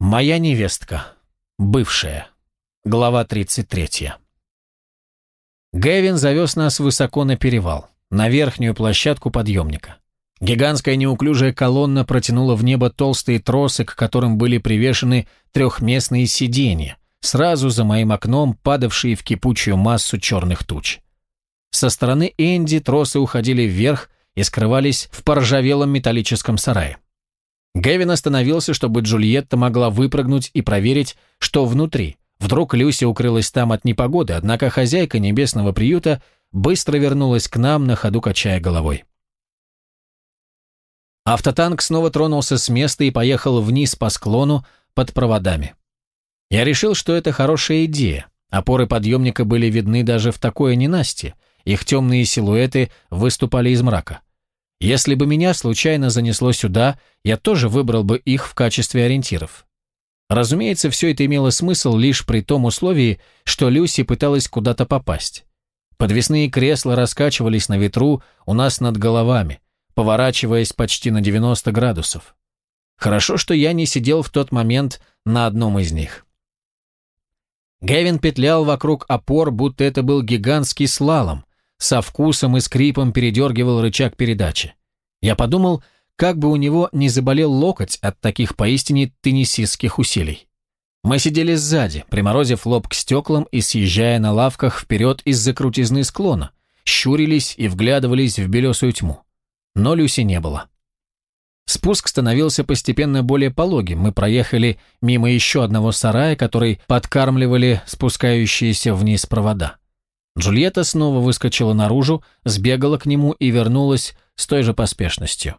Моя невестка. Бывшая. Глава 33. Гэвин завез нас высоко на перевал, на верхнюю площадку подъемника. Гигантская неуклюжая колонна протянула в небо толстые тросы, к которым были привешены трехместные сиденья, сразу за моим окном падавшие в кипучую массу черных туч. Со стороны Энди тросы уходили вверх и скрывались в поржавелом металлическом сарае. Гэвин остановился, чтобы Джульетта могла выпрыгнуть и проверить, что внутри. Вдруг Люси укрылась там от непогоды, однако хозяйка небесного приюта быстро вернулась к нам, на ходу качая головой. Автотанк снова тронулся с места и поехал вниз по склону под проводами. Я решил, что это хорошая идея. Опоры подъемника были видны даже в такое ненастье, их темные силуэты выступали из мрака. Если бы меня случайно занесло сюда, я тоже выбрал бы их в качестве ориентиров. Разумеется, все это имело смысл лишь при том условии, что Люси пыталась куда-то попасть. Подвесные кресла раскачивались на ветру у нас над головами, поворачиваясь почти на 90 градусов. Хорошо, что я не сидел в тот момент на одном из них. Гевин петлял вокруг опор, будто это был гигантский слалом, со вкусом и скрипом передергивал рычаг передачи. Я подумал, как бы у него не заболел локоть от таких поистине теннисистских усилий. Мы сидели сзади, приморозив лоб к стеклам и съезжая на лавках вперед из-за крутизны склона, щурились и вглядывались в белесую тьму. Но Люси не было. Спуск становился постепенно более пологим. Мы проехали мимо еще одного сарая, который подкармливали спускающиеся вниз провода. Джульетта снова выскочила наружу, сбегала к нему и вернулась с той же поспешностью.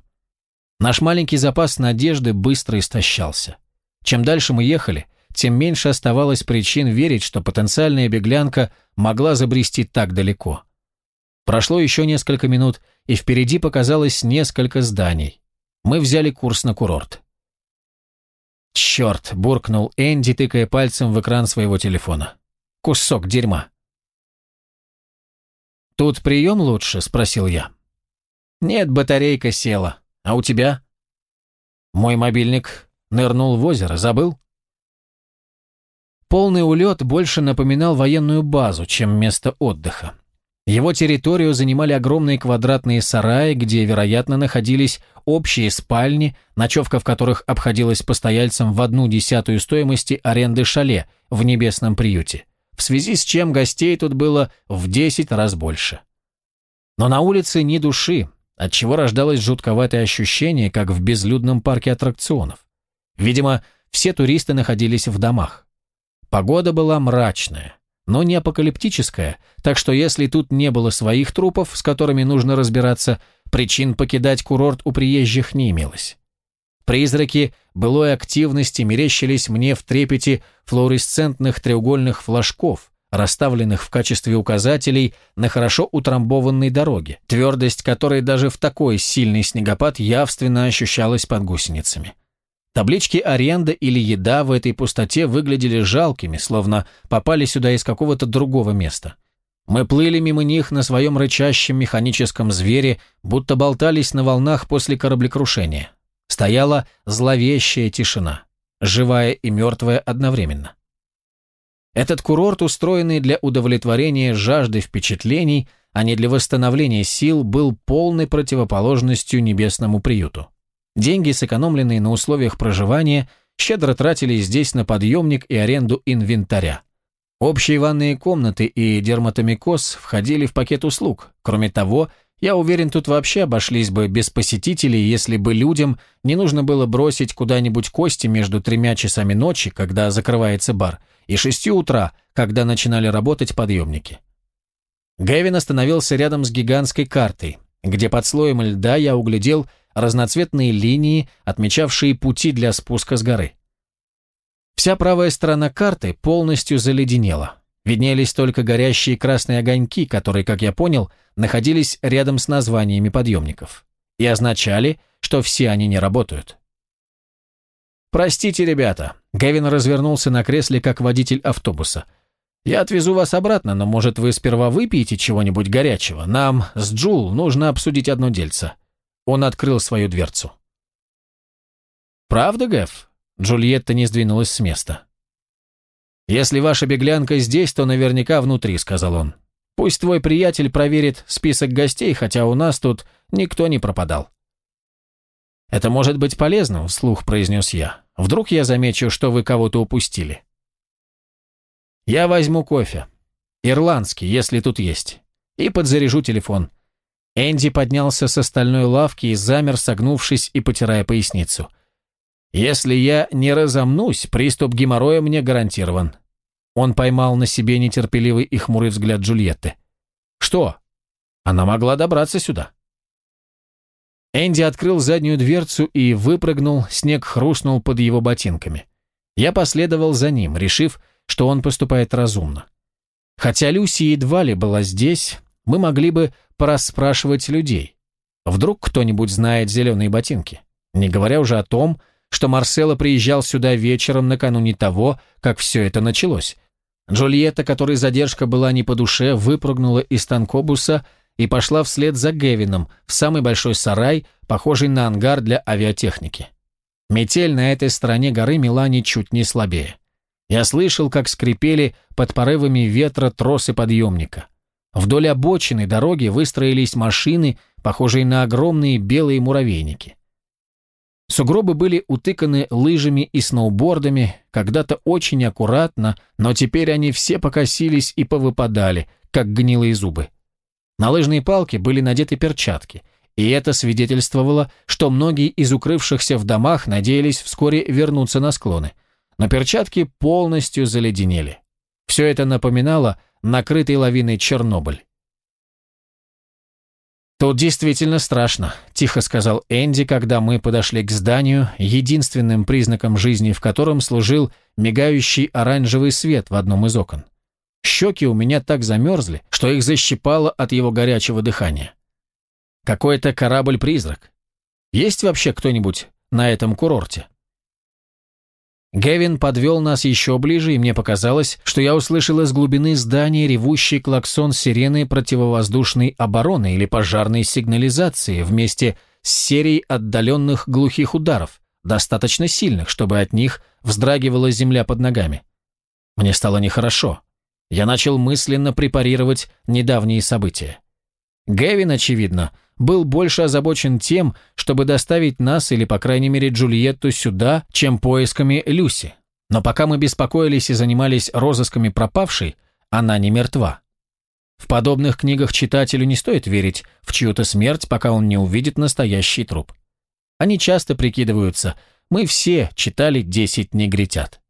Наш маленький запас надежды быстро истощался. Чем дальше мы ехали, тем меньше оставалось причин верить, что потенциальная беглянка могла забрести так далеко. Прошло еще несколько минут, и впереди показалось несколько зданий. Мы взяли курс на курорт. «Черт!» – буркнул Энди, тыкая пальцем в экран своего телефона. «Кусок дерьма!» «Тут прием лучше?» – спросил я. «Нет, батарейка села. А у тебя?» «Мой мобильник нырнул в озеро. Забыл?» Полный улет больше напоминал военную базу, чем место отдыха. Его территорию занимали огромные квадратные сараи, где, вероятно, находились общие спальни, ночевка в которых обходилась постояльцам в одну десятую стоимости аренды шале в небесном приюте в связи с чем гостей тут было в 10 раз больше. Но на улице ни души, отчего рождалось жутковатое ощущение, как в безлюдном парке аттракционов. Видимо, все туристы находились в домах. Погода была мрачная, но не апокалиптическая, так что если тут не было своих трупов, с которыми нужно разбираться, причин покидать курорт у приезжих не имелось. Призраки былой активности мерещились мне в трепете флуоресцентных треугольных флажков, расставленных в качестве указателей на хорошо утрамбованной дороге, твердость которой даже в такой сильный снегопад явственно ощущалась под гусеницами. Таблички аренда или еда в этой пустоте выглядели жалкими, словно попали сюда из какого-то другого места. Мы плыли мимо них на своем рычащем механическом звере, будто болтались на волнах после кораблекрушения. Стояла зловещая тишина, живая и мертвая одновременно. Этот курорт, устроенный для удовлетворения жажды впечатлений, а не для восстановления сил, был полной противоположностью небесному приюту. Деньги, сэкономленные на условиях проживания, щедро тратились здесь на подъемник и аренду инвентаря. Общие ванные комнаты и дерматомикоз входили в пакет услуг. Кроме того, я уверен, тут вообще обошлись бы без посетителей, если бы людям не нужно было бросить куда-нибудь кости между тремя часами ночи, когда закрывается бар, и шестью утра, когда начинали работать подъемники. Гэвин остановился рядом с гигантской картой, где под слоем льда я углядел разноцветные линии, отмечавшие пути для спуска с горы. Вся правая сторона карты полностью заледенела. Виднелись только горящие красные огоньки, которые, как я понял, находились рядом с названиями подъемников. И означали, что все они не работают. «Простите, ребята», — Гевин развернулся на кресле, как водитель автобуса. «Я отвезу вас обратно, но, может, вы сперва выпьете чего-нибудь горячего? Нам с Джул нужно обсудить одно дельце». Он открыл свою дверцу. «Правда, Гэв? Джульетта не сдвинулась с места. «Если ваша беглянка здесь, то наверняка внутри», — сказал он. «Пусть твой приятель проверит список гостей, хотя у нас тут никто не пропадал». «Это может быть полезным», — вслух произнес я. «Вдруг я замечу, что вы кого-то упустили». «Я возьму кофе. Ирландский, если тут есть. И подзаряжу телефон». Энди поднялся с остальной лавки и замер, согнувшись и потирая поясницу. «Если я не разомнусь, приступ геморроя мне гарантирован». Он поймал на себе нетерпеливый и хмурый взгляд Джульетты. «Что? Она могла добраться сюда». Энди открыл заднюю дверцу и выпрыгнул, снег хрустнул под его ботинками. Я последовал за ним, решив, что он поступает разумно. Хотя Люси едва ли была здесь, мы могли бы порасспрашивать людей. Вдруг кто-нибудь знает зеленые ботинки? Не говоря уже о том, что Марсело приезжал сюда вечером накануне того, как все это началось. Джульетта, которой задержка была не по душе, выпрыгнула из танкобуса и пошла вслед за Гевином в самый большой сарай, похожий на ангар для авиатехники. Метель на этой стороне горы мела ничуть не слабее. Я слышал, как скрипели под порывами ветра тросы подъемника. Вдоль обочины дороги выстроились машины, похожие на огромные белые муравейники. Сугробы были утыканы лыжами и сноубордами, когда-то очень аккуратно, но теперь они все покосились и повыпадали, как гнилые зубы. На лыжные палки были надеты перчатки, и это свидетельствовало, что многие из укрывшихся в домах надеялись вскоре вернуться на склоны. Но перчатки полностью заледенели. Все это напоминало накрытый лавиной Чернобыль. «Тут действительно страшно», – тихо сказал Энди, когда мы подошли к зданию, единственным признаком жизни в котором служил мигающий оранжевый свет в одном из окон. Щеки у меня так замерзли, что их защипало от его горячего дыхания. Какой-то корабль-призрак. Есть вообще кто-нибудь на этом курорте? Гевин подвел нас еще ближе, и мне показалось, что я услышал из глубины здания ревущий клаксон сирены противовоздушной обороны или пожарной сигнализации вместе с серией отдаленных глухих ударов, достаточно сильных, чтобы от них вздрагивала земля под ногами. Мне стало нехорошо я начал мысленно препарировать недавние события. Гэвин, очевидно, был больше озабочен тем, чтобы доставить нас или, по крайней мере, Джульетту сюда, чем поисками Люси. Но пока мы беспокоились и занимались розысками пропавшей, она не мертва. В подобных книгах читателю не стоит верить в чью-то смерть, пока он не увидит настоящий труп. Они часто прикидываются, мы все читали «Десять негритят».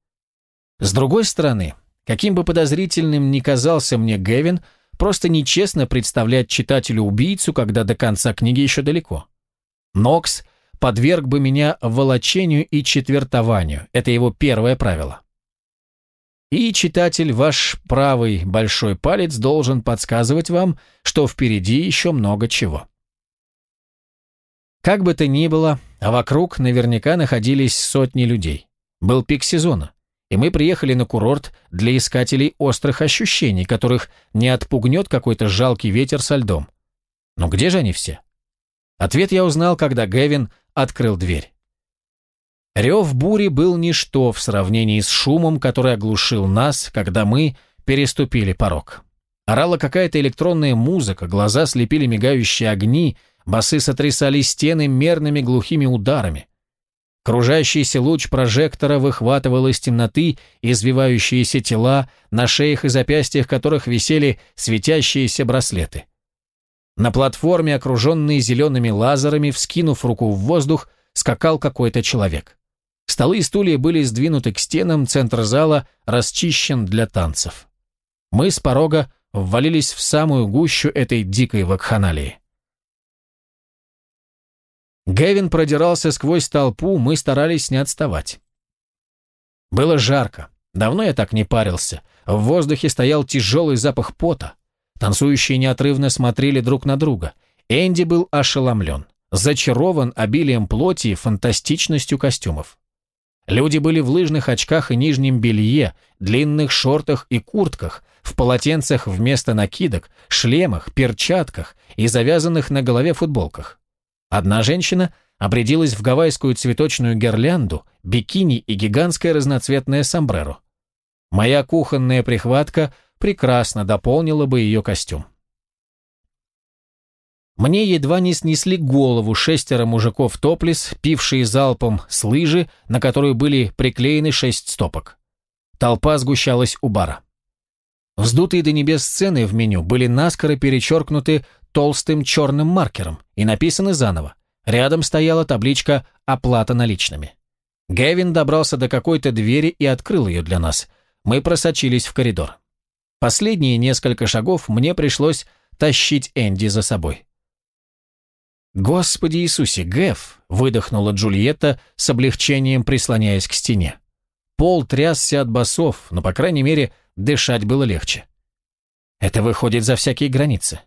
С другой стороны, Каким бы подозрительным ни казался мне Гевин, просто нечестно представлять читателю убийцу, когда до конца книги еще далеко. Нокс подверг бы меня волочению и четвертованию. Это его первое правило. И, читатель, ваш правый большой палец должен подсказывать вам, что впереди еще много чего. Как бы то ни было, а вокруг наверняка находились сотни людей. Был пик сезона и мы приехали на курорт для искателей острых ощущений, которых не отпугнет какой-то жалкий ветер со льдом. Но где же они все? Ответ я узнал, когда Гэвин открыл дверь. Рев бури был ничто в сравнении с шумом, который оглушил нас, когда мы переступили порог. Орала какая-то электронная музыка, глаза слепили мигающие огни, басы сотрясали стены мерными глухими ударами. Кружащийся луч прожектора выхватывал из темноты извивающиеся тела, на шеях и запястьях которых висели светящиеся браслеты. На платформе, окруженной зелеными лазерами, вскинув руку в воздух, скакал какой-то человек. Столы и стулья были сдвинуты к стенам, центр зала расчищен для танцев. Мы с порога ввалились в самую гущу этой дикой вакханалии. Гэвин продирался сквозь толпу, мы старались не отставать. Было жарко. Давно я так не парился. В воздухе стоял тяжелый запах пота. Танцующие неотрывно смотрели друг на друга. Энди был ошеломлен, зачарован обилием плоти и фантастичностью костюмов. Люди были в лыжных очках и нижнем белье, длинных шортах и куртках, в полотенцах вместо накидок, шлемах, перчатках и завязанных на голове футболках. Одна женщина обрядилась в гавайскую цветочную гирлянду, бикини и гигантское разноцветное сомбреро. Моя кухонная прихватка прекрасно дополнила бы ее костюм. Мне едва не снесли голову шестеро мужиков топлис, пившие залпом с лыжи, на которую были приклеены шесть стопок. Толпа сгущалась у бара. Вздутые до небес сцены в меню были наскоро перечеркнуты толстым черным маркером и написаны заново. Рядом стояла табличка «Оплата наличными». Гевин добрался до какой-то двери и открыл ее для нас. Мы просочились в коридор. Последние несколько шагов мне пришлось тащить Энди за собой. «Господи Иисусе, Гэв!» — выдохнула Джульетта с облегчением, прислоняясь к стене. Пол трясся от басов, но, по крайней мере, дышать было легче. Это выходит за всякие границы.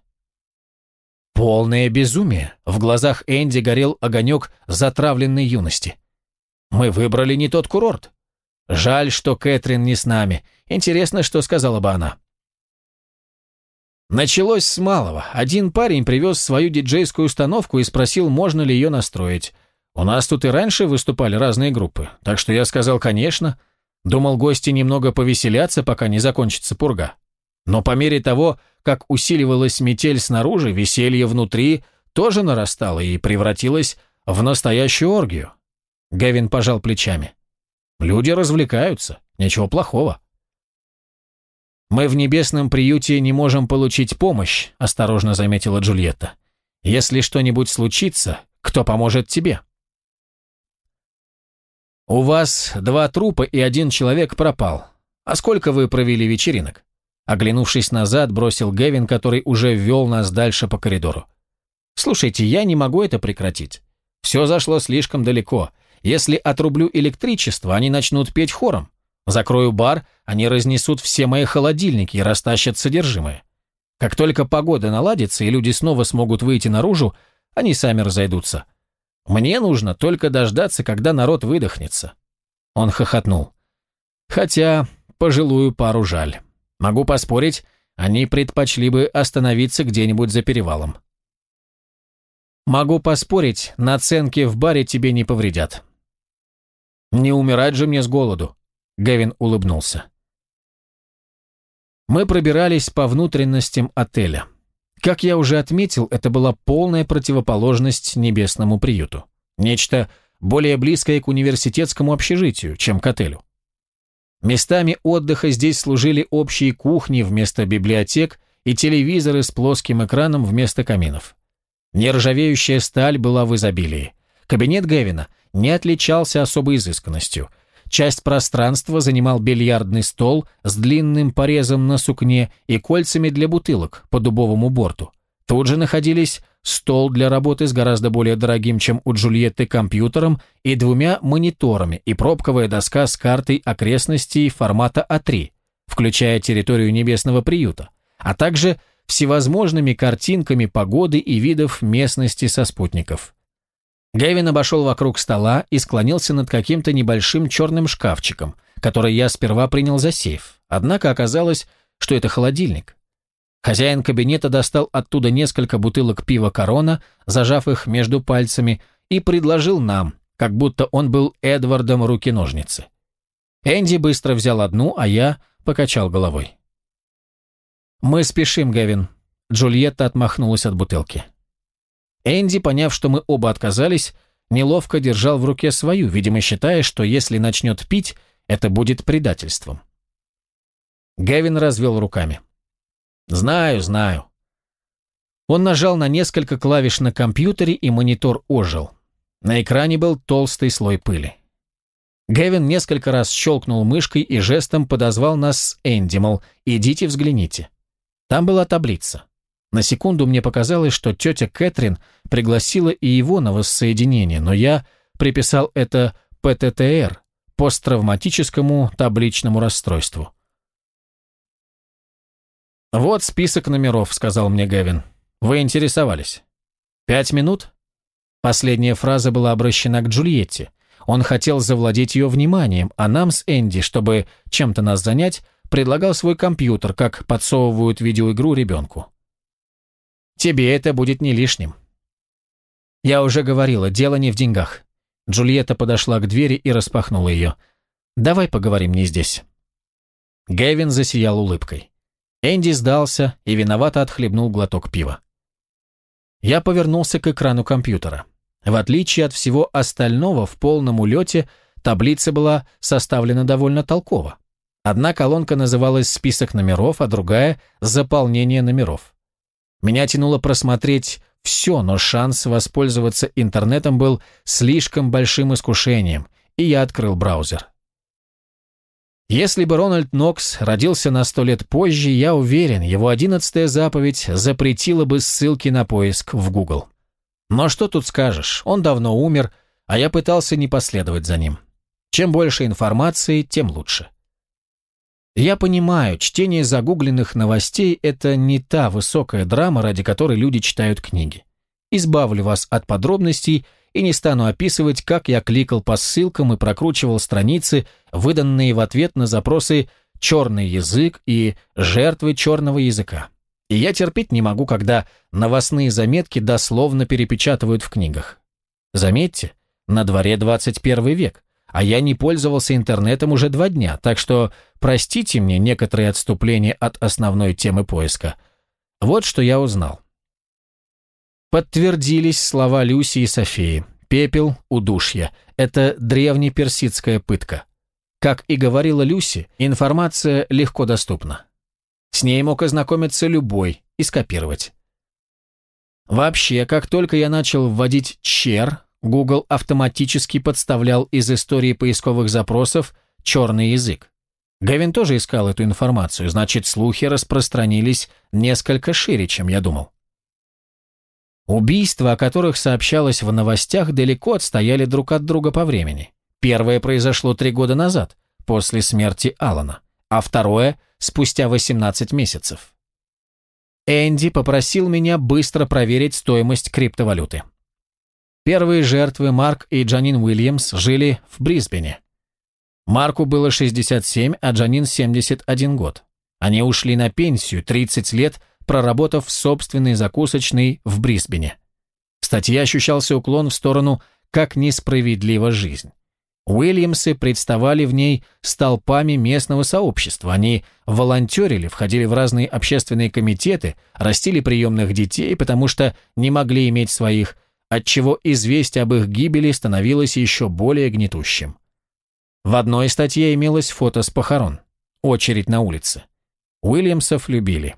Полное безумие. В глазах Энди горел огонек затравленной юности. Мы выбрали не тот курорт. Жаль, что Кэтрин не с нами. Интересно, что сказала бы она. Началось с малого. Один парень привез свою диджейскую установку и спросил, можно ли ее настроить. У нас тут и раньше выступали разные группы, так что я сказал «конечно». Думал, гости немного повеселятся, пока не закончится пурга. Но по мере того, как усиливалась метель снаружи, веселье внутри тоже нарастало и превратилось в настоящую оргию. Гевин пожал плечами. Люди развлекаются, ничего плохого. «Мы в небесном приюте не можем получить помощь», – осторожно заметила Джульетта. «Если что-нибудь случится, кто поможет тебе?» «У вас два трупа и один человек пропал. А сколько вы провели вечеринок?» Оглянувшись назад, бросил Гевин, который уже ввел нас дальше по коридору. «Слушайте, я не могу это прекратить. Все зашло слишком далеко. Если отрублю электричество, они начнут петь хором. Закрою бар, они разнесут все мои холодильники и растащат содержимое. Как только погода наладится и люди снова смогут выйти наружу, они сами разойдутся. Мне нужно только дождаться, когда народ выдохнется». Он хохотнул. «Хотя пожилую пару жаль. Могу поспорить, они предпочли бы остановиться где-нибудь за перевалом». «Могу поспорить, наценки в баре тебе не повредят». «Не умирать же мне с голоду», Гевин улыбнулся. Мы пробирались по внутренностям отеля. Как я уже отметил, это была полная противоположность небесному приюту. Нечто более близкое к университетскому общежитию, чем к отелю. Местами отдыха здесь служили общие кухни вместо библиотек и телевизоры с плоским экраном вместо каминов. Нержавеющая сталь была в изобилии. Кабинет Гевина не отличался особой изысканностью – Часть пространства занимал бильярдный стол с длинным порезом на сукне и кольцами для бутылок по дубовому борту. Тут же находились стол для работы с гораздо более дорогим, чем у Джульетты, компьютером и двумя мониторами и пробковая доска с картой окрестностей формата А3, включая территорию небесного приюта, а также всевозможными картинками погоды и видов местности со спутников. Гэвин обошел вокруг стола и склонился над каким-то небольшим черным шкафчиком, который я сперва принял за сейф, однако оказалось, что это холодильник. Хозяин кабинета достал оттуда несколько бутылок пива «Корона», зажав их между пальцами, и предложил нам, как будто он был Эдвардом руки-ножницы. Энди быстро взял одну, а я покачал головой. «Мы спешим, Гэвин». Джульетта отмахнулась от бутылки. Энди, поняв, что мы оба отказались, неловко держал в руке свою, видимо, считая, что если начнет пить, это будет предательством. Гевин развел руками. «Знаю, знаю». Он нажал на несколько клавиш на компьютере, и монитор ожил. На экране был толстый слой пыли. Гевин несколько раз щелкнул мышкой и жестом подозвал нас с Энди, мол, идите взгляните. Там была таблица. На секунду мне показалось, что тетя Кэтрин пригласила и его на воссоединение, но я приписал это ПТТР, посттравматическому табличному расстройству. «Вот список номеров», — сказал мне Гевин. «Вы интересовались?» «Пять минут?» Последняя фраза была обращена к Джульетте. Он хотел завладеть ее вниманием, а нам с Энди, чтобы чем-то нас занять, предлагал свой компьютер, как подсовывают видеоигру ребенку. Тебе это будет не лишним. Я уже говорила, дело не в деньгах. Джульетта подошла к двери и распахнула ее. «Давай поговорим не здесь». Гэвин засиял улыбкой. Энди сдался и виновато отхлебнул глоток пива. Я повернулся к экрану компьютера. В отличие от всего остального, в полном улете таблица была составлена довольно толково. Одна колонка называлась «Список номеров», а другая «Заполнение номеров». Меня тянуло просмотреть все, но шанс воспользоваться интернетом был слишком большим искушением, и я открыл браузер. Если бы Рональд Нокс родился на сто лет позже, я уверен, его одиннадцатая заповедь запретила бы ссылки на поиск в Google. Но что тут скажешь, он давно умер, а я пытался не последовать за ним. Чем больше информации, тем лучше. Я понимаю, чтение загугленных новостей – это не та высокая драма, ради которой люди читают книги. Избавлю вас от подробностей – и не стану описывать, как я кликал по ссылкам и прокручивал страницы, выданные в ответ на запросы «черный язык» и «жертвы черного языка». И я терпеть не могу, когда новостные заметки дословно перепечатывают в книгах. Заметьте, на дворе 21 век, а я не пользовался интернетом уже два дня, так что простите мне некоторые отступления от основной темы поиска. Вот что я узнал. Подтвердились слова Люси и Софии. Пепел, удушья – это древнеперсидская пытка. Как и говорила Люси, информация легко доступна. С ней мог ознакомиться любой и скопировать. Вообще, как только я начал вводить ЧЕР, Google автоматически подставлял из истории поисковых запросов черный язык. Гавин тоже искал эту информацию, значит, слухи распространились несколько шире, чем я думал. Убийства, о которых сообщалось в новостях, далеко отстояли друг от друга по времени. Первое произошло три года назад, после смерти Алана, а второе – спустя 18 месяцев. Энди попросил меня быстро проверить стоимость криптовалюты. Первые жертвы, Марк и Джанин Уильямс, жили в Брисбене. Марку было 67, а Джанин 71 год. Они ушли на пенсию 30 лет – проработав в собственной закусочной в Брисбене. В статье ощущался уклон в сторону «как несправедлива жизнь». Уильямсы представали в ней столпами местного сообщества. Они волонтерили, входили в разные общественные комитеты, растили приемных детей, потому что не могли иметь своих, отчего известие об их гибели становилось еще более гнетущим. В одной статье имелось фото с похорон. Очередь на улице. Уильямсов любили.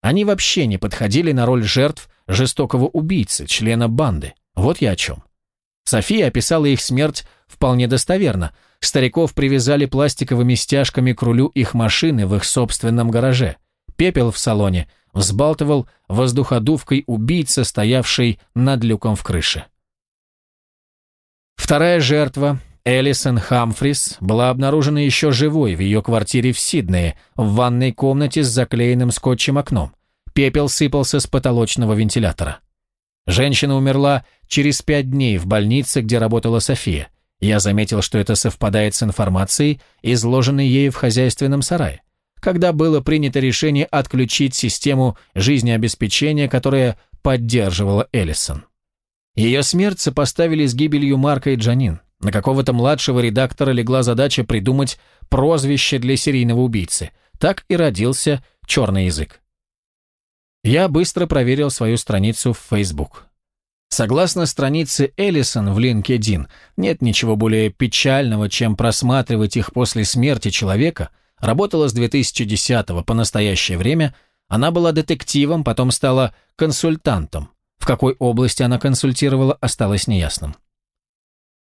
Они вообще не подходили на роль жертв жестокого убийцы, члена банды. Вот я о чем. София описала их смерть вполне достоверно. Стариков привязали пластиковыми стяжками к рулю их машины в их собственном гараже. Пепел в салоне взбалтывал воздуходувкой убийца, стоявший над люком в крыше. Вторая жертва, Элисон Хамфрис была обнаружена еще живой в ее квартире в Сиднее, в ванной комнате с заклеенным скотчем окном. Пепел сыпался с потолочного вентилятора. Женщина умерла через пять дней в больнице, где работала София. Я заметил, что это совпадает с информацией, изложенной ею в хозяйственном сарае, когда было принято решение отключить систему жизнеобеспечения, которая поддерживала Эллисон. Ее смерть сопоставили с гибелью Марка и Джанин. На какого-то младшего редактора легла задача придумать прозвище для серийного убийцы. Так и родился «Черный язык». Я быстро проверил свою страницу в Facebook. Согласно странице Эллисон в LinkedIn, нет ничего более печального, чем просматривать их после смерти человека. Работала с 2010 по настоящее время. Она была детективом, потом стала консультантом. В какой области она консультировала, осталось неясным.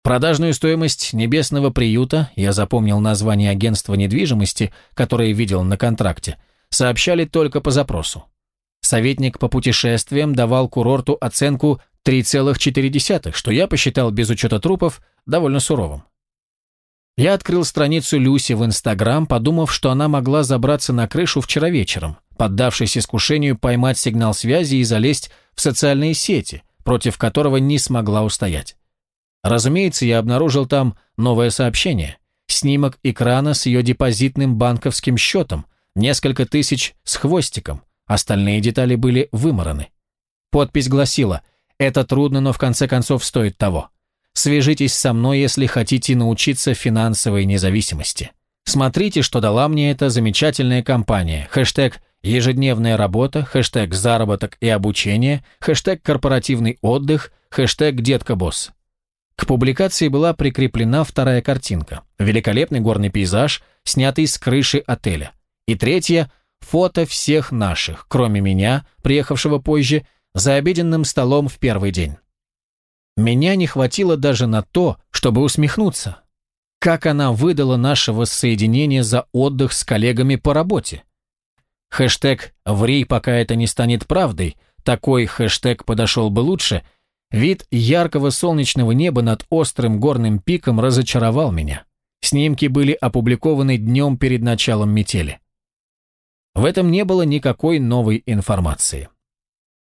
Продажную стоимость небесного приюта, я запомнил название агентства недвижимости, которое видел на контракте, сообщали только по запросу. Советник по путешествиям давал курорту оценку 3,4, что я посчитал без учета трупов довольно суровым. Я открыл страницу Люси в Инстаграм, подумав, что она могла забраться на крышу вчера вечером, поддавшись искушению поймать сигнал связи и залезть в социальные сети, против которого не смогла устоять. Разумеется, я обнаружил там новое сообщение. Снимок экрана с ее депозитным банковским счетом, несколько тысяч с хвостиком, остальные детали были вымораны. Подпись гласила Это трудно, но в конце концов стоит того. Свяжитесь со мной, если хотите научиться финансовой независимости. Смотрите, что дала мне эта замечательная компания. Хэштег «Ежедневная работа», хэштег «Заработок и обучение», хэштег «Корпоративный отдых», хэштег «Детка-босс». К публикации была прикреплена вторая картинка. Великолепный горный пейзаж, снятый с крыши отеля. И третья – фото всех наших, кроме меня, приехавшего позже, за обеденным столом в первый день. Меня не хватило даже на то, чтобы усмехнуться. Как она выдала наше воссоединение за отдых с коллегами по работе? Хэштег «Ври, пока это не станет правдой», такой хэштег подошел бы лучше, вид яркого солнечного неба над острым горным пиком разочаровал меня. Снимки были опубликованы днем перед началом метели. В этом не было никакой новой информации.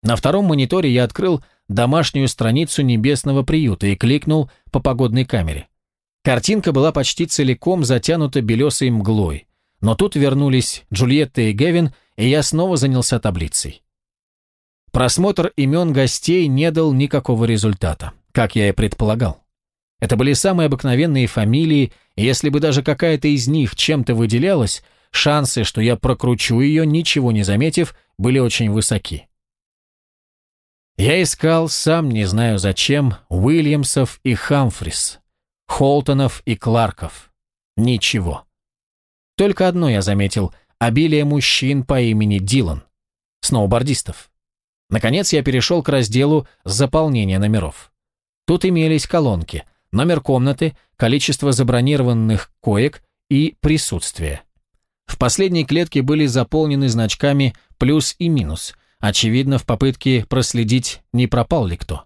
На втором мониторе я открыл домашнюю страницу небесного приюта и кликнул по погодной камере. Картинка была почти целиком затянута белесой мглой, но тут вернулись Джульетта и Гевин, и я снова занялся таблицей. Просмотр имен гостей не дал никакого результата, как я и предполагал. Это были самые обыкновенные фамилии, и если бы даже какая-то из них чем-то выделялась, шансы, что я прокручу ее, ничего не заметив, были очень высоки. Я искал, сам не знаю зачем, Уильямсов и Хамфрис, Холтонов и Кларков. Ничего. Только одно я заметил – обилие мужчин по имени Дилан, сноубордистов. Наконец я перешел к разделу заполнения номеров. Тут имелись колонки, номер комнаты, количество забронированных коек и присутствие. В последней клетке были заполнены значками «плюс» и «минус», очевидно, в попытке проследить, не пропал ли кто.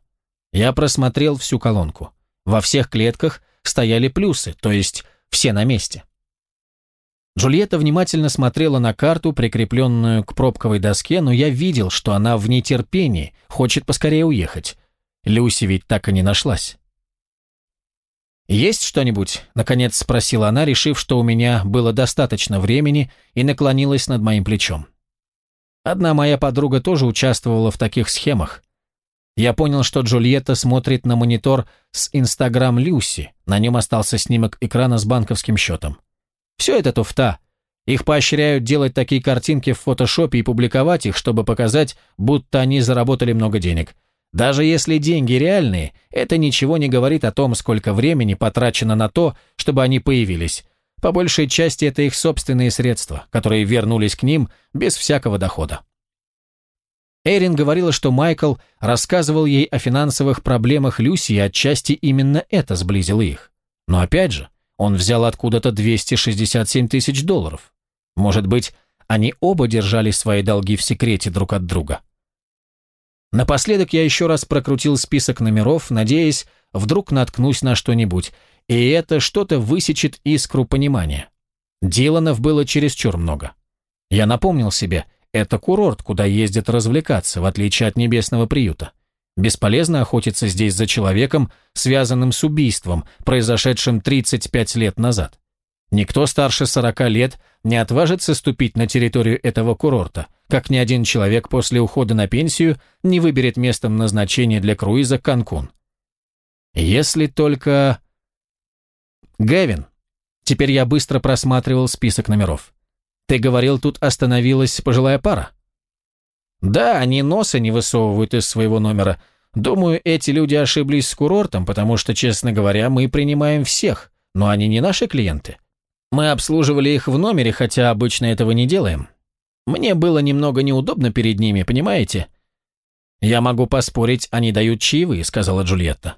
Я просмотрел всю колонку. Во всех клетках стояли плюсы, то есть все на месте. Джульетта внимательно смотрела на карту, прикрепленную к пробковой доске, но я видел, что она в нетерпении, хочет поскорее уехать. Люси ведь так и не нашлась. «Есть что-нибудь?» – наконец спросила она, решив, что у меня было достаточно времени, и наклонилась над моим плечом. Одна моя подруга тоже участвовала в таких схемах. Я понял, что Джульетта смотрит на монитор с Инстаграм Люси, на нем остался снимок экрана с банковским счетом. Все это туфта. Их поощряют делать такие картинки в фотошопе и публиковать их, чтобы показать, будто они заработали много денег. Даже если деньги реальные, это ничего не говорит о том, сколько времени потрачено на то, чтобы они появились. По большей части это их собственные средства, которые вернулись к ним без всякого дохода. Эрин говорила, что Майкл рассказывал ей о финансовых проблемах Люси, и отчасти именно это сблизило их. Но опять же, он взял откуда-то 267 тысяч долларов. Может быть, они оба держали свои долги в секрете друг от друга. Напоследок я еще раз прокрутил список номеров, надеясь, вдруг наткнусь на что-нибудь, и это что-то высечет искру понимания. Диланов было чересчур много. Я напомнил себе, это курорт, куда ездят развлекаться, в отличие от небесного приюта. Бесполезно охотиться здесь за человеком, связанным с убийством, произошедшим 35 лет назад. Никто старше 40 лет не отважится ступить на территорию этого курорта, как ни один человек после ухода на пенсию не выберет местом назначения для круиза Канкун. Если только... Гэвин. Теперь я быстро просматривал список номеров. Ты говорил, тут остановилась пожилая пара? Да, они носа не высовывают из своего номера. Думаю, эти люди ошиблись с курортом, потому что, честно говоря, мы принимаем всех, но они не наши клиенты. Мы обслуживали их в номере, хотя обычно этого не делаем. Мне было немного неудобно перед ними, понимаете? Я могу поспорить, они дают чаевые, сказала Джульетта.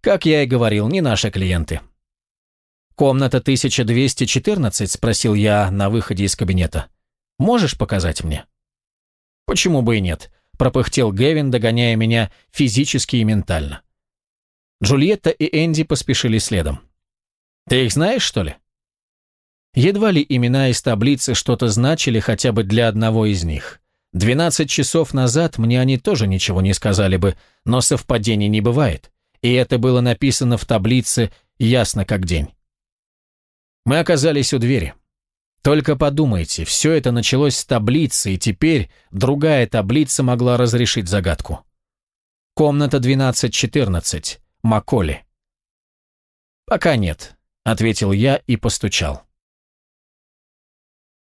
Как я и говорил, не наши клиенты. «Комната 1214?» – спросил я на выходе из кабинета. «Можешь показать мне?» «Почему бы и нет?» – пропыхтел Гевин, догоняя меня физически и ментально. Джульетта и Энди поспешили следом. «Ты их знаешь, что ли?» Едва ли имена из таблицы что-то значили хотя бы для одного из них. Двенадцать часов назад мне они тоже ничего не сказали бы, но совпадений не бывает. И это было написано в таблице ясно как день. Мы оказались у двери. Только подумайте, все это началось с таблицы, и теперь другая таблица могла разрешить загадку. Комната 1214. Маколи. «Пока нет», — ответил я и постучал.